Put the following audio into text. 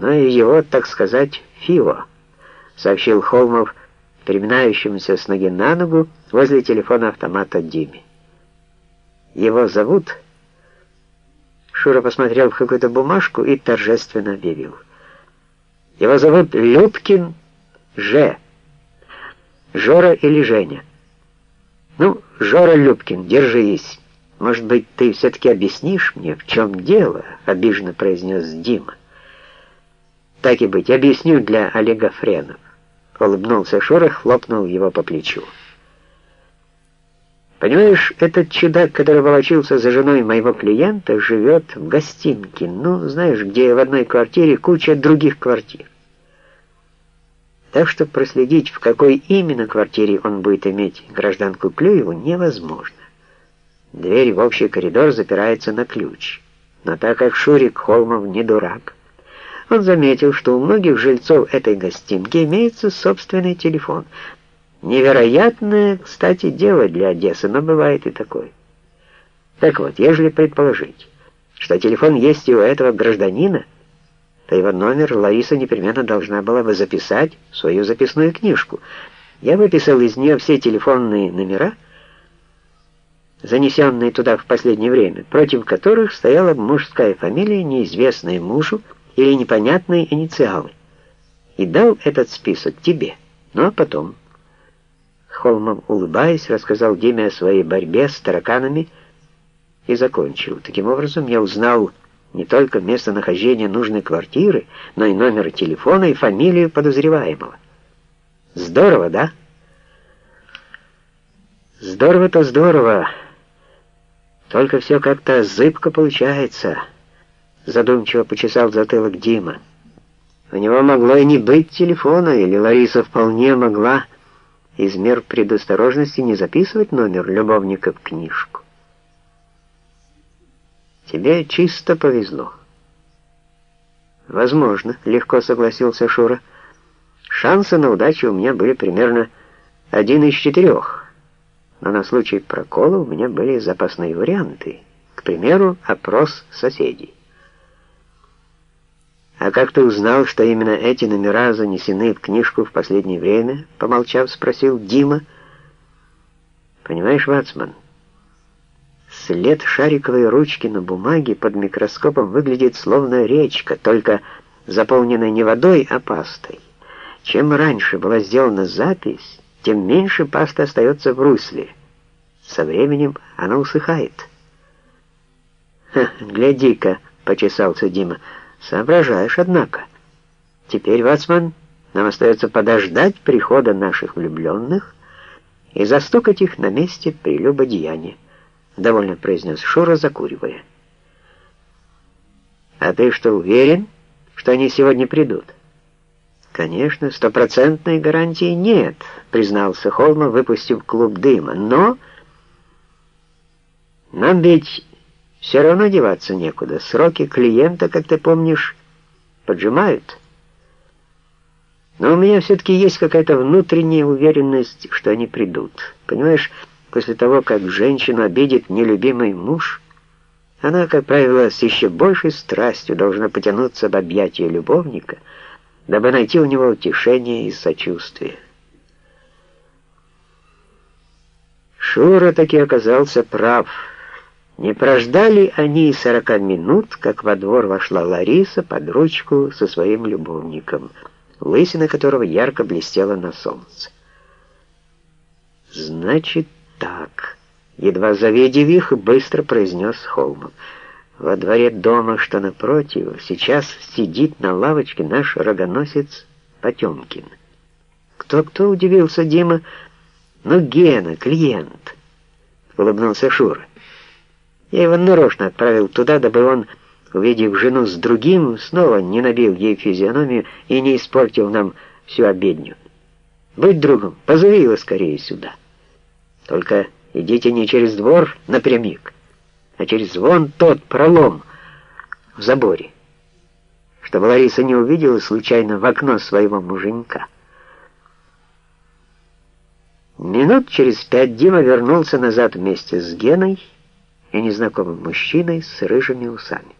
но и его, так сказать, Фио, сообщил Холмов, переминающимся с ноги на ногу возле телефона автомата Диме. Его зовут... Шура посмотрел в какую-то бумажку и торжественно объявил. Его зовут Любкин Ж. Жора или Женя. Ну, Жора Любкин, держись. Может быть, ты все-таки объяснишь мне, в чем дело, обиженно произнес Дима. Так и быть, объясню для Олега Френов. Улыбнулся Шорох, хлопнул его по плечу. Понимаешь, этот чудак, который волочился за женой моего клиента, живет в гостинке. Ну, знаешь, где в одной квартире куча других квартир. Так что проследить, в какой именно квартире он будет иметь гражданку Клюеву, невозможно. Дверь в общий коридор запирается на ключ. Но так как Шурик Холмов не дурак, он заметил, что у многих жильцов этой гостинки имеется собственный телефон. Невероятное, кстати, дело для Одессы, но бывает и такое. Так вот, ежели предположить, что телефон есть и у этого гражданина, то его номер Лариса непременно должна была бы записать в свою записную книжку. Я выписал из нее все телефонные номера, занесенные туда в последнее время, против которых стояла мужская фамилия, неизвестная мужу, или непонятные инициалы, и дал этот список тебе. Ну а потом... Холмов, улыбаясь, рассказал Диме о своей борьбе с тараканами и закончил. Таким образом, я узнал не только местонахождение нужной квартиры, но и номер телефона и фамилию подозреваемого. Здорово, да? Здорово-то здорово. Только все как-то зыбко получается. Задумчиво почесал затылок Дима. У него могло и не быть телефона, или Лариса вполне могла из мер предосторожности не записывать номер любовника в книжку. Тебе чисто повезло. Возможно, легко согласился Шура. Шансы на удачу у меня были примерно один из четырех. Но на случай прокола у меня были запасные варианты. К примеру, опрос соседей. «А как ты узнал, что именно эти номера занесены в книжку в последнее время?» Помолчав, спросил Дима. «Понимаешь, Вацман, след шариковой ручки на бумаге под микроскопом выглядит словно речка, только заполненная не водой, а пастой. Чем раньше была сделана запись, тем меньше паста остается в русле. Со временем она усыхает». «Гляди-ка», — почесался Дима, — Соображаешь, однако. Теперь, Вацман, нам остается подождать прихода наших влюбленных и застукать их на месте прелюбодеяния, довольно произнес Шура, закуривая. А ты что, уверен, что они сегодня придут? Конечно, стопроцентной гарантии нет, признался Холма, выпустив клуб дыма, но... Нам ведь все равно деваться некуда. Сроки клиента, как ты помнишь, поджимают. Но у меня все-таки есть какая-то внутренняя уверенность, что они придут. Понимаешь, после того, как женщину обидит нелюбимый муж, она, как правило, с еще большей страстью должна потянуться в объятия любовника, дабы найти у него утешение и сочувствие. Шура таки оказался прав — не прождали они и сорока минут, как во двор вошла Лариса под ручку со своим любовником, лысина которого ярко блестела на солнце. «Значит так», — едва завидев их, быстро произнес Холмов. «Во дворе дома, что напротив, сейчас сидит на лавочке наш рогоносец Потемкин». «Кто-кто?» — удивился Дима. «Ну, Гена, клиент», — улыбнулся Шура. Я его нарочно отправил туда, дабы он, увидев жену с другим, снова не набил ей физиономию и не испортил нам всю обедню. Будь другом, позови его скорее сюда. Только идите не через двор напрямик, а через вон тот пролом в заборе, чтобы Лариса не увидела случайно в окно своего муженька. Минут через пять Дима вернулся назад вместе с Геной, и незнакомым мужчиной с рыжими усами.